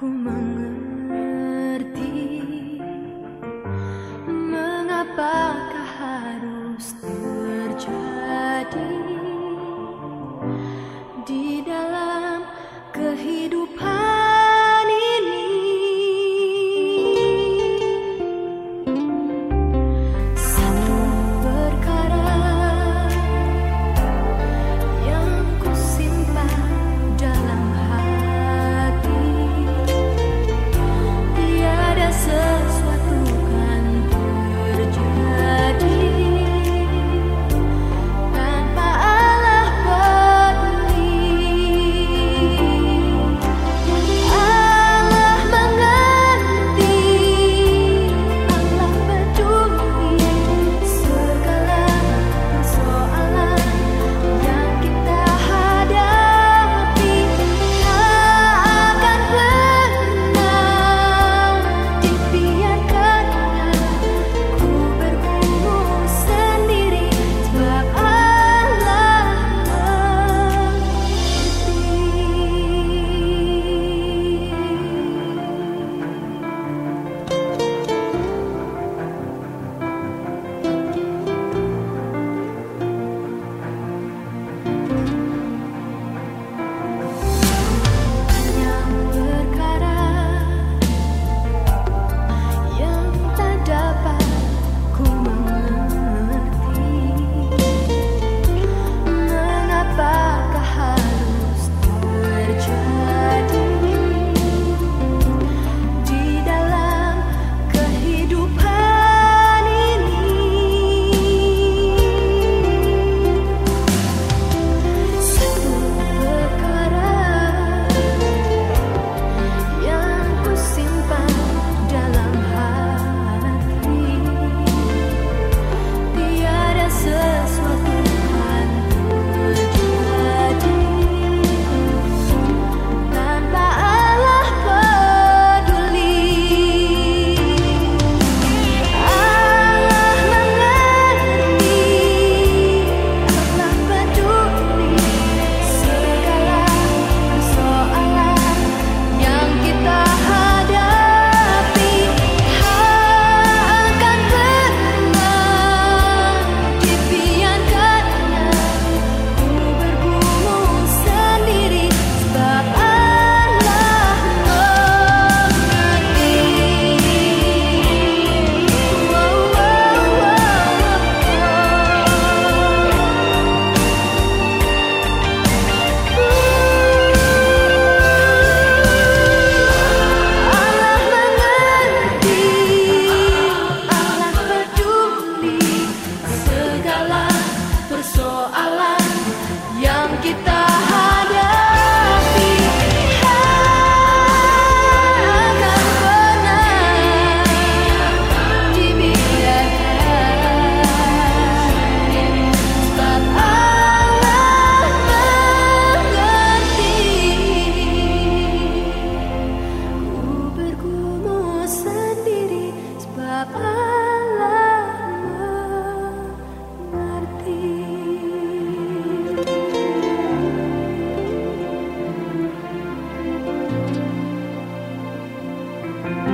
Come on. Amen.